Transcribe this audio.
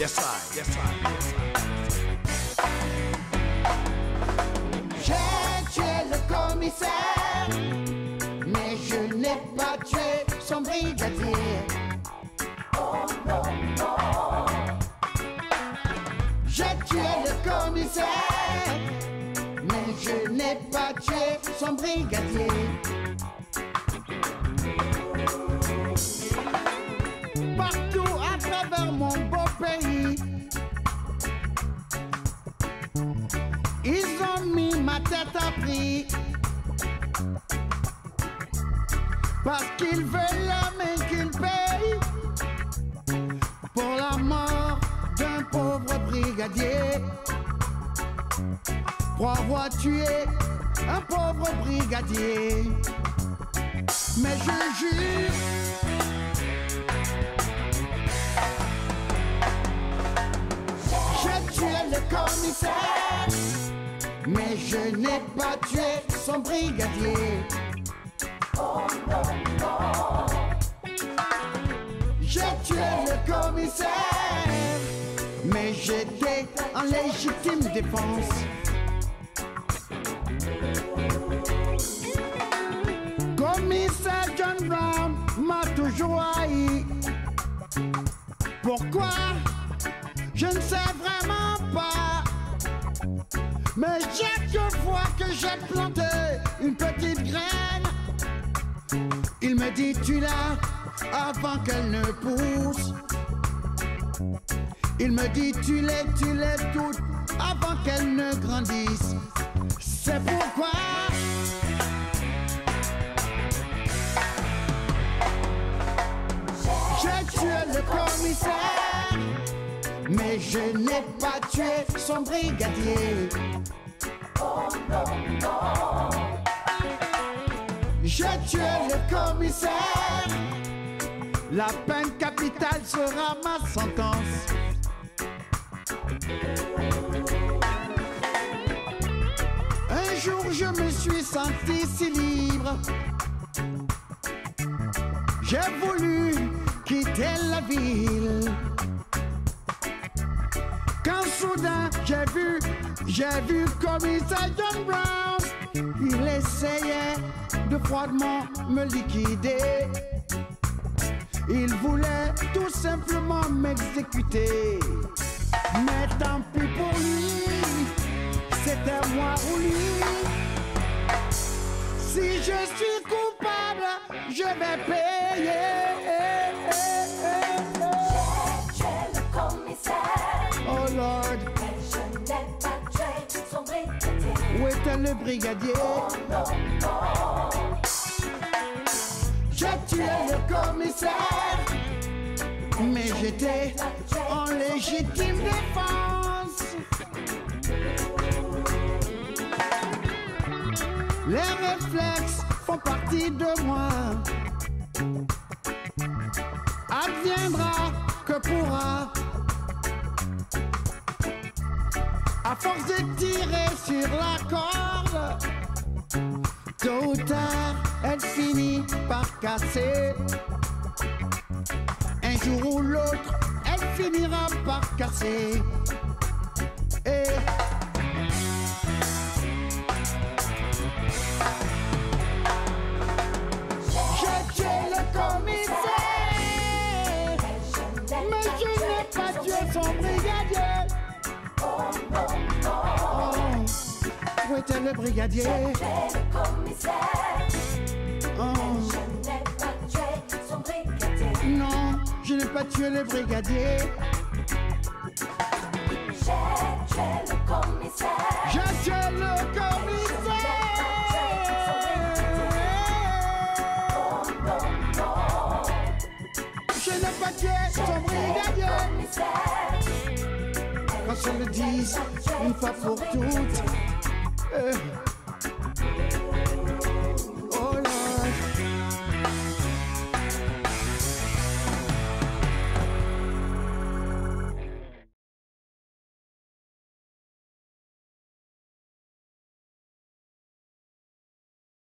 Yes, I. Yes, I. Yes, I. J'ai tué le commissaire, mais je n'ai pas tué son brigadier. J'ai tué le commissaire, mais je n'ai pas tué son brigadier. Parce qu'ils veulent la main qu'ils payent pour la mort d'un pauvre brigadier. Pour avoir tué un pauvre brigadier. Mais je jure. J'ai tué le commissaire, mais je n'ai pas tué son brigadier. J'ai tué le commissaire, mais j'étais en légitime défense. Commissaire John Brown m'a toujours haï. Pourquoi? Je ne sais vraiment pas. Mais chaque fois que j'ai planté une petite graine, il me dit tu l'as avant qu'elle ne pousse. Il me dit tu l'es, tu l'es toute avant qu'elle ne grandisse. C'est pourquoi j'ai tué le commissaire, mais je n'ai pas tué son brigadier. J'ai tué le commissaire. La peine capitale sera ma sentence. Un jour je me suis senti si libre. J'ai voulu quitter la ville. J'ai vu commissaire John Brown. Il essayait de froidement me liquider. Il voulait tout simplement m'exécuter. Mais tant pis pour lui, c'était moi ou lui. Si je suis coupable, je vais payer. Le brigadier? J'ai tué le commissaire, mais j'étais en légitime défense. Les réflexes font partie de moi. Adviendra que pourra. À force de tirer sur la corde, tôt ou tard, elle finit par casser. Un jour ou l'autre, elle finira par casser. Était le brigadier? Le commissaire, Oh, je n'ai pas tué son brigadier. non, je n'ai pas tué le brigadier. J'ai tué le commissaire, J'ai tué le commissaire. Je n'ai pas tué son brigadier. Qu'on se le dise une fois pour toutes. Hey.